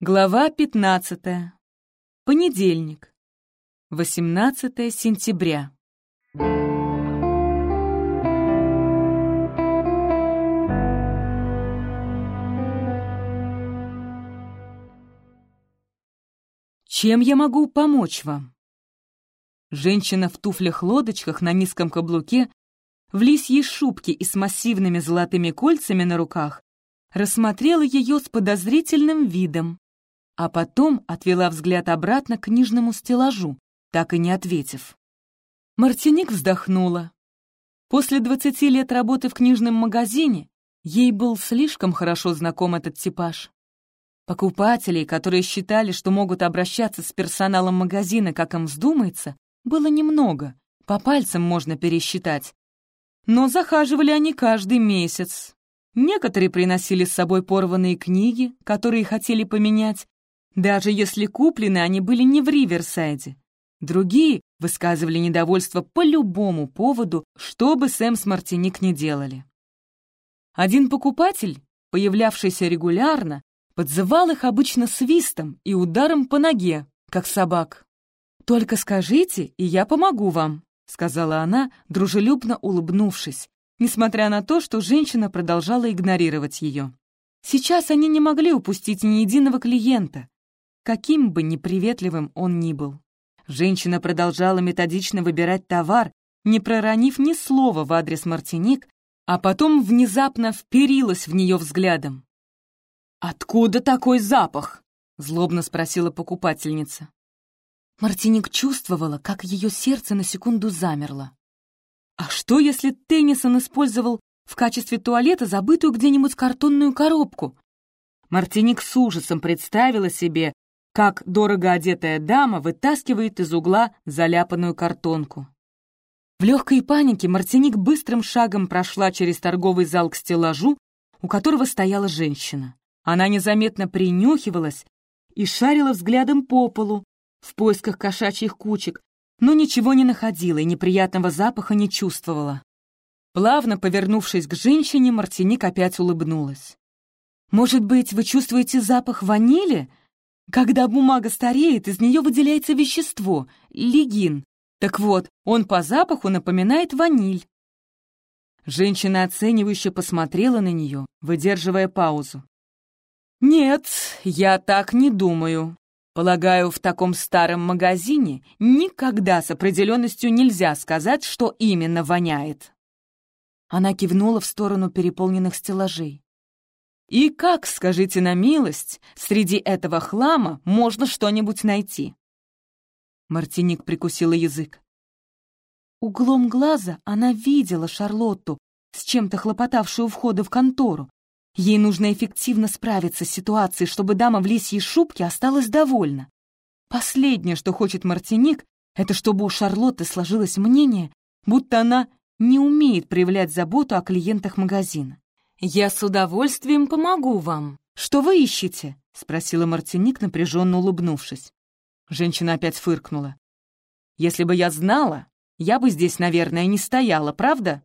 Глава 15. Понедельник. 18 сентября. Чем я могу помочь вам? Женщина в туфлях-лодочках на низком каблуке, в лисьей шубке и с массивными золотыми кольцами на руках, рассмотрела ее с подозрительным видом, а потом отвела взгляд обратно к книжному стеллажу, так и не ответив. Мартиник вздохнула. После двадцати лет работы в книжном магазине ей был слишком хорошо знаком этот типаж. Покупателей, которые считали, что могут обращаться с персоналом магазина, как им вздумается, было немного, по пальцам можно пересчитать. Но захаживали они каждый месяц. Некоторые приносили с собой порванные книги, которые хотели поменять, даже если куплены они были не в Риверсайде. Другие высказывали недовольство по любому поводу, что бы Сэм с Мартиник не делали. Один покупатель, появлявшийся регулярно, подзывал их обычно свистом и ударом по ноге, как собак. «Только скажите, и я помогу вам», — сказала она, дружелюбно улыбнувшись, несмотря на то, что женщина продолжала игнорировать ее. Сейчас они не могли упустить ни единого клиента, каким бы неприветливым он ни был. Женщина продолжала методично выбирать товар, не проронив ни слова в адрес Мартиник, а потом внезапно вперилась в нее взглядом. «Откуда такой запах?» — злобно спросила покупательница. Мартиник чувствовала, как ее сердце на секунду замерло. А что, если Теннисон использовал в качестве туалета забытую где-нибудь картонную коробку? Мартиник с ужасом представила себе, как дорого одетая дама вытаскивает из угла заляпанную картонку. В легкой панике Мартиник быстрым шагом прошла через торговый зал к стеллажу, у которого стояла женщина. Она незаметно принюхивалась и шарила взглядом по полу в поисках кошачьих кучек, но ничего не находила и неприятного запаха не чувствовала. Плавно повернувшись к женщине, Мартиник опять улыбнулась. «Может быть, вы чувствуете запах ванили? Когда бумага стареет, из нее выделяется вещество — лигин. Так вот, он по запаху напоминает ваниль». Женщина оценивающе посмотрела на нее, выдерживая паузу. «Нет, я так не думаю. Полагаю, в таком старом магазине никогда с определенностью нельзя сказать, что именно воняет». Она кивнула в сторону переполненных стеллажей. «И как, скажите на милость, среди этого хлама можно что-нибудь найти?» Мартиник прикусила язык. Углом глаза она видела Шарлотту, с чем-то хлопотавшую у входа в контору, Ей нужно эффективно справиться с ситуацией, чтобы дама в лисьей шубке осталась довольна. Последнее, что хочет Мартиник, это чтобы у Шарлотты сложилось мнение, будто она не умеет проявлять заботу о клиентах магазина. «Я с удовольствием помогу вам. Что вы ищете?» — спросила Мартиник, напряженно улыбнувшись. Женщина опять фыркнула. «Если бы я знала, я бы здесь, наверное, не стояла, правда?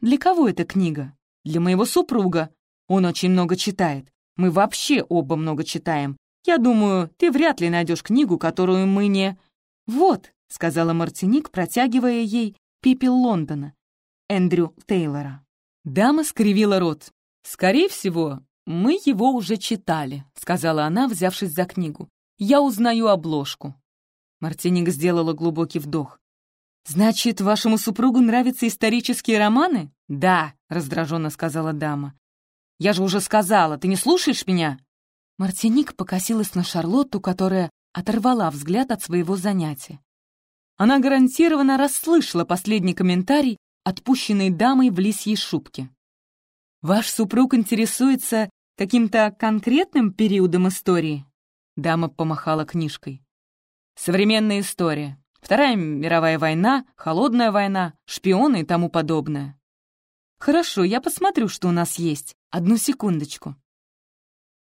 Для кого эта книга? Для моего супруга, он очень много читает. Мы вообще оба много читаем. Я думаю, ты вряд ли найдешь книгу, которую мы не...» «Вот», — сказала Мартиник, протягивая ей «Пепел Лондона» Эндрю Тейлора. Дама скривила рот. «Скорее всего, мы его уже читали», — сказала она, взявшись за книгу. «Я узнаю обложку». Мартиник сделала глубокий вдох. «Значит, вашему супругу нравятся исторические романы?» «Да», — раздраженно сказала дама. Я же уже сказала, ты не слушаешь меня?» Мартиник покосилась на Шарлотту, которая оторвала взгляд от своего занятия. Она гарантированно расслышала последний комментарий, отпущенный дамой в лисьей шубке. «Ваш супруг интересуется каким-то конкретным периодом истории?» Дама помахала книжкой. «Современная история. Вторая мировая война, холодная война, шпионы и тому подобное». «Хорошо, я посмотрю, что у нас есть. Одну секундочку».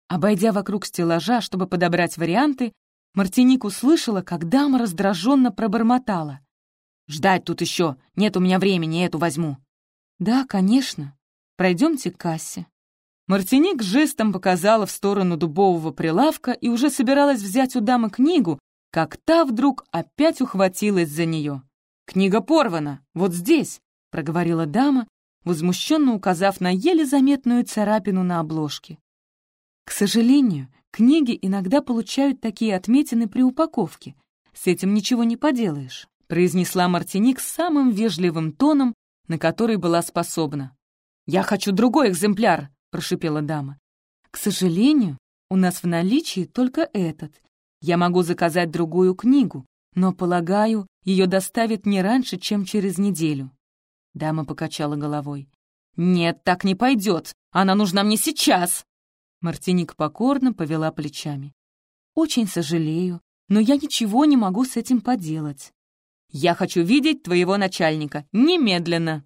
Обойдя вокруг стеллажа, чтобы подобрать варианты, Мартиник услышала, как дама раздраженно пробормотала. «Ждать тут еще! Нет у меня времени, эту возьму!» «Да, конечно. Пройдемте к кассе». Мартиник жестом показала в сторону дубового прилавка и уже собиралась взять у дамы книгу, как та вдруг опять ухватилась за нее. «Книга порвана, вот здесь», — проговорила дама, возмущенно указав на еле заметную царапину на обложке. К сожалению, книги иногда получают такие отметины при упаковке. С этим ничего не поделаешь, произнесла Мартиник самым вежливым тоном, на который была способна. «Я хочу другой экземпляр», — прошипела дама. «К сожалению, у нас в наличии только этот. Я могу заказать другую книгу, но, полагаю, ее доставят не раньше, чем через неделю». Дама покачала головой. «Нет, так не пойдет. Она нужна мне сейчас!» Мартиник покорно повела плечами. «Очень сожалею, но я ничего не могу с этим поделать. Я хочу видеть твоего начальника. Немедленно!»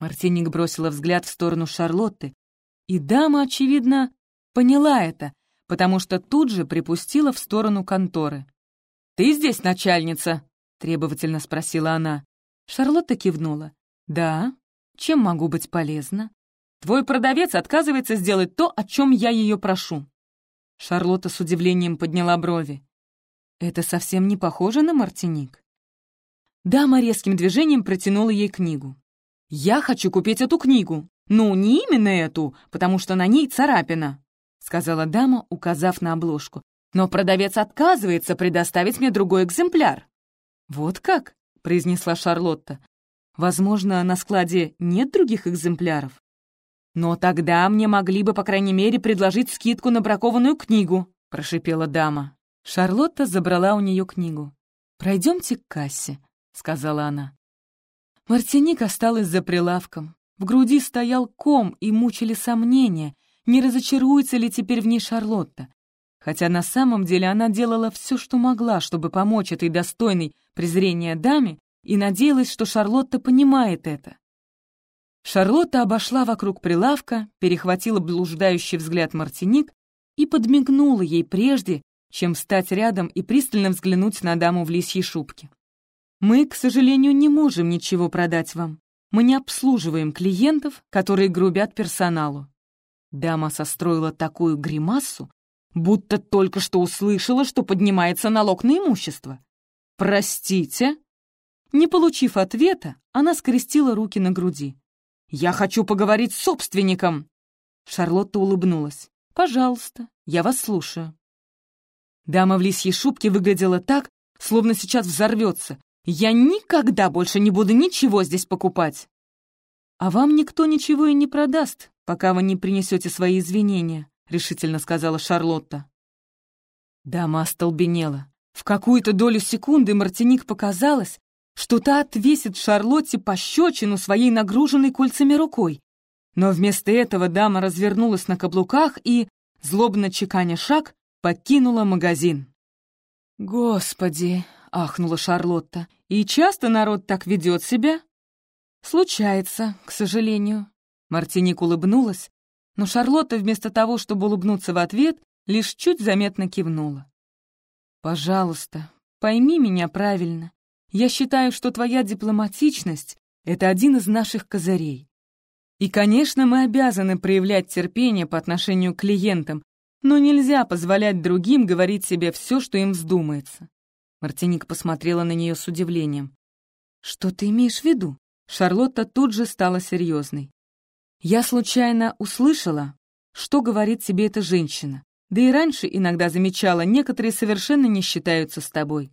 Мартиник бросила взгляд в сторону Шарлотты, и дама, очевидно, поняла это, потому что тут же припустила в сторону конторы. «Ты здесь начальница?» — требовательно спросила она. Шарлотта кивнула. «Да. Чем могу быть полезна?» «Твой продавец отказывается сделать то, о чем я ее прошу». Шарлотта с удивлением подняла брови. «Это совсем не похоже на Мартиник?» Дама резким движением протянула ей книгу. «Я хочу купить эту книгу. Ну, не именно эту, потому что на ней царапина», — сказала дама, указав на обложку. «Но продавец отказывается предоставить мне другой экземпляр». «Вот как?» произнесла Шарлотта. «Возможно, на складе нет других экземпляров?» «Но тогда мне могли бы, по крайней мере, предложить скидку на бракованную книгу», — прошипела дама. Шарлотта забрала у нее книгу. «Пройдемте к кассе», — сказала она. Мартиник осталась за прилавком. В груди стоял ком и мучили сомнения, не разочаруется ли теперь в ней Шарлотта. Хотя на самом деле она делала все, что могла, чтобы помочь этой достойной презрения даме, и надеялась, что Шарлотта понимает это. Шарлотта обошла вокруг прилавка, перехватила блуждающий взгляд Мартиник и подмигнула ей прежде, чем встать рядом и пристально взглянуть на даму в лисьей шубке. «Мы, к сожалению, не можем ничего продать вам. Мы не обслуживаем клиентов, которые грубят персоналу». Дама состроила такую гримассу, будто только что услышала, что поднимается налог на имущество. «Простите?» Не получив ответа, она скрестила руки на груди. «Я хочу поговорить с собственником!» Шарлотта улыбнулась. «Пожалуйста, я вас слушаю». Дама в лисьей шубке выглядела так, словно сейчас взорвется. «Я никогда больше не буду ничего здесь покупать!» «А вам никто ничего и не продаст, пока вы не принесете свои извинения», — решительно сказала Шарлотта. Дама остолбенела. В какую-то долю секунды Мартиник показалось, что та отвесит Шарлотте пощечину своей нагруженной кольцами рукой. Но вместо этого дама развернулась на каблуках и, злобно чеканя шаг, покинула магазин. «Господи!» — ахнула Шарлотта. «И часто народ так ведет себя?» «Случается, к сожалению». Мартиник улыбнулась, но Шарлотта вместо того, чтобы улыбнуться в ответ, лишь чуть заметно кивнула. «Пожалуйста, пойми меня правильно. Я считаю, что твоя дипломатичность — это один из наших козырей. И, конечно, мы обязаны проявлять терпение по отношению к клиентам, но нельзя позволять другим говорить себе все, что им вздумается». Мартиник посмотрела на нее с удивлением. «Что ты имеешь в виду?» Шарлотта тут же стала серьезной. Я случайно услышала, что говорит тебе эта женщина, да и раньше иногда замечала, некоторые совершенно не считаются с тобой.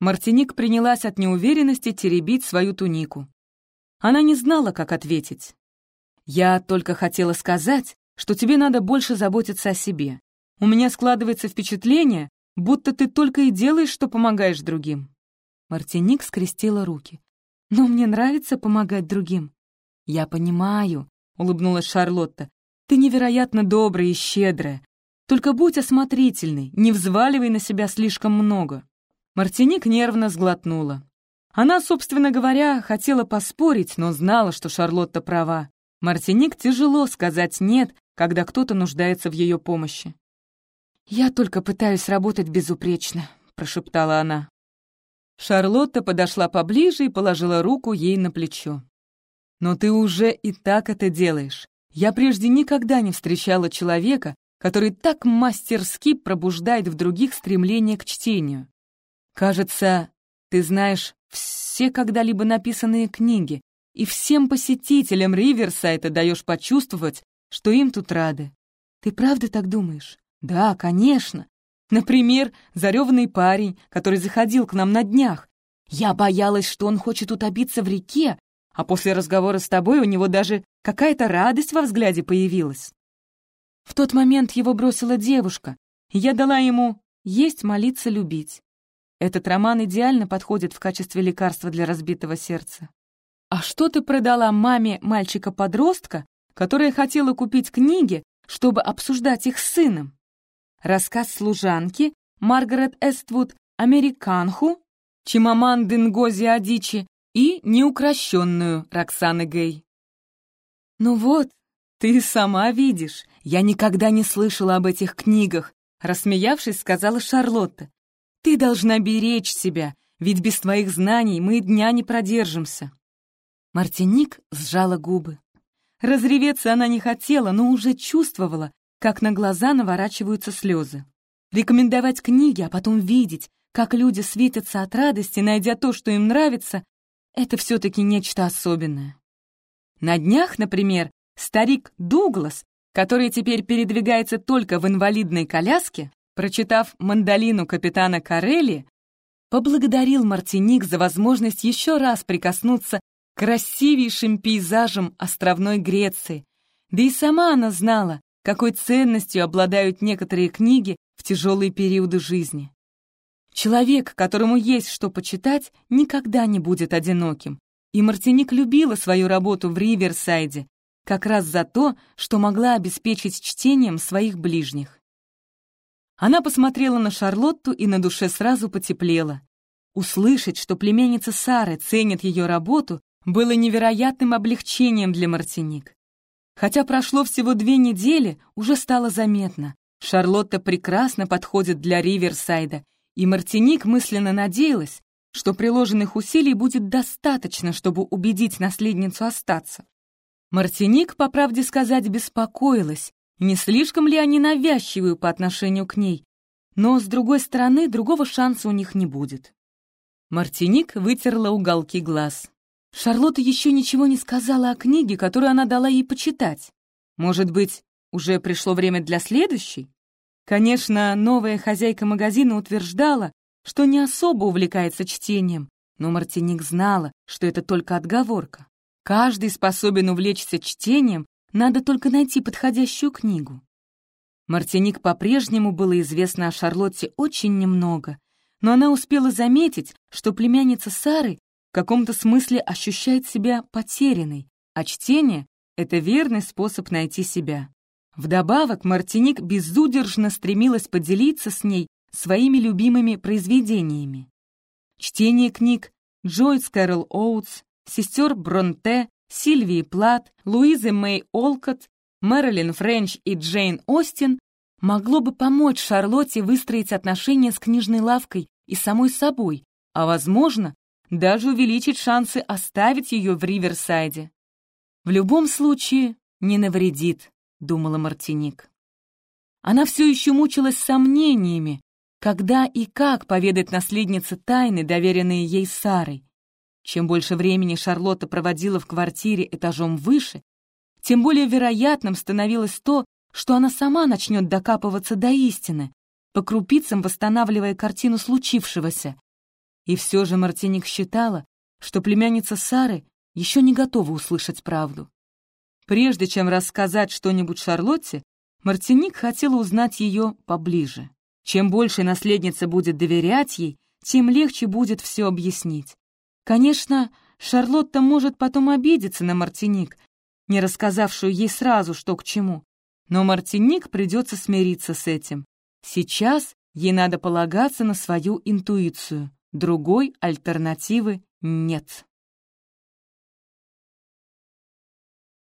Мартиник принялась от неуверенности теребить свою тунику. Она не знала, как ответить. «Я только хотела сказать, что тебе надо больше заботиться о себе. У меня складывается впечатление, будто ты только и делаешь, что помогаешь другим». Мартиник скрестила руки. «Но мне нравится помогать другим». «Я понимаю, — улыбнулась Шарлотта. «Ты невероятно добрая и щедрая. Только будь осмотрительной, не взваливай на себя слишком много». Мартиник нервно сглотнула. Она, собственно говоря, хотела поспорить, но знала, что Шарлотта права. Мартиник тяжело сказать «нет», когда кто-то нуждается в ее помощи. «Я только пытаюсь работать безупречно», — прошептала она. Шарлотта подошла поближе и положила руку ей на плечо. Но ты уже и так это делаешь. Я прежде никогда не встречала человека, который так мастерски пробуждает в других стремление к чтению. Кажется, ты знаешь все когда-либо написанные книги, и всем посетителям Риверсайта даешь почувствовать, что им тут рады. Ты правда так думаешь? Да, конечно. Например, зареванный парень, который заходил к нам на днях. Я боялась, что он хочет утопиться в реке, а после разговора с тобой у него даже какая-то радость во взгляде появилась. В тот момент его бросила девушка, и я дала ему «есть, молиться, любить». Этот роман идеально подходит в качестве лекарства для разбитого сердца. А что ты продала маме мальчика-подростка, которая хотела купить книги, чтобы обсуждать их с сыном? Рассказ служанки Маргарет Эствуд «Американху», Чимаманды Нгози Адичи и неукрощенную Роксаны Гей. «Ну вот, ты сама видишь, я никогда не слышала об этих книгах», рассмеявшись, сказала Шарлотта. «Ты должна беречь себя, ведь без твоих знаний мы дня не продержимся». Мартиник сжала губы. Разреветься она не хотела, но уже чувствовала, как на глаза наворачиваются слезы. Рекомендовать книги, а потом видеть, как люди светятся от радости, найдя то, что им нравится, это все-таки нечто особенное. На днях, например, старик Дуглас, который теперь передвигается только в инвалидной коляске, прочитав «Мандолину капитана Карелли», поблагодарил Мартиник за возможность еще раз прикоснуться красивейшим пейзажем островной Греции, да и сама она знала, какой ценностью обладают некоторые книги в тяжелые периоды жизни. Человек, которому есть что почитать, никогда не будет одиноким, и Мартиник любила свою работу в Риверсайде как раз за то, что могла обеспечить чтением своих ближних. Она посмотрела на Шарлотту и на душе сразу потеплела. Услышать, что племянница Сары ценит ее работу, было невероятным облегчением для Мартиник. Хотя прошло всего две недели, уже стало заметно. Шарлотта прекрасно подходит для Риверсайда, и Мартиник мысленно надеялась, что приложенных усилий будет достаточно, чтобы убедить наследницу остаться. Мартиник, по правде сказать, беспокоилась, не слишком ли они навязчивые по отношению к ней, но, с другой стороны, другого шанса у них не будет. Мартиник вытерла уголки глаз. Шарлотта еще ничего не сказала о книге, которую она дала ей почитать. Может быть, уже пришло время для следующей? Конечно, новая хозяйка магазина утверждала, что не особо увлекается чтением, но Мартиник знала, что это только отговорка. Каждый способен увлечься чтением, надо только найти подходящую книгу. Мартиник по-прежнему было известно о Шарлотте очень немного, но она успела заметить, что племянница Сары в каком-то смысле ощущает себя потерянной, а чтение — это верный способ найти себя. Вдобавок Мартиник безудержно стремилась поделиться с ней своими любимыми произведениями. Чтение книг Джойс Кэрол Оутс, сестер Бронте, Сильвии Плат, Луизы Мэй Олкот, Мэрилин Френч и Джейн Остин могло бы помочь Шарлотте выстроить отношения с книжной лавкой и самой собой, а, возможно, даже увеличить шансы оставить ее в Риверсайде. В любом случае, не навредит, думала Мартиник. Она все еще мучилась сомнениями, когда и как поведать наследнице тайны, доверенные ей Сарой. Чем больше времени Шарлотта проводила в квартире этажом выше, тем более вероятным становилось то, что она сама начнет докапываться до истины, по крупицам восстанавливая картину случившегося, и все же Мартиник считала, что племянница Сары еще не готова услышать правду. Прежде чем рассказать что-нибудь Шарлотте, Мартиник хотела узнать ее поближе. Чем больше наследница будет доверять ей, тем легче будет все объяснить. Конечно, Шарлотта может потом обидеться на Мартиник, не рассказавшую ей сразу, что к чему. Но Мартиник придется смириться с этим. Сейчас ей надо полагаться на свою интуицию. Другой альтернативы нет.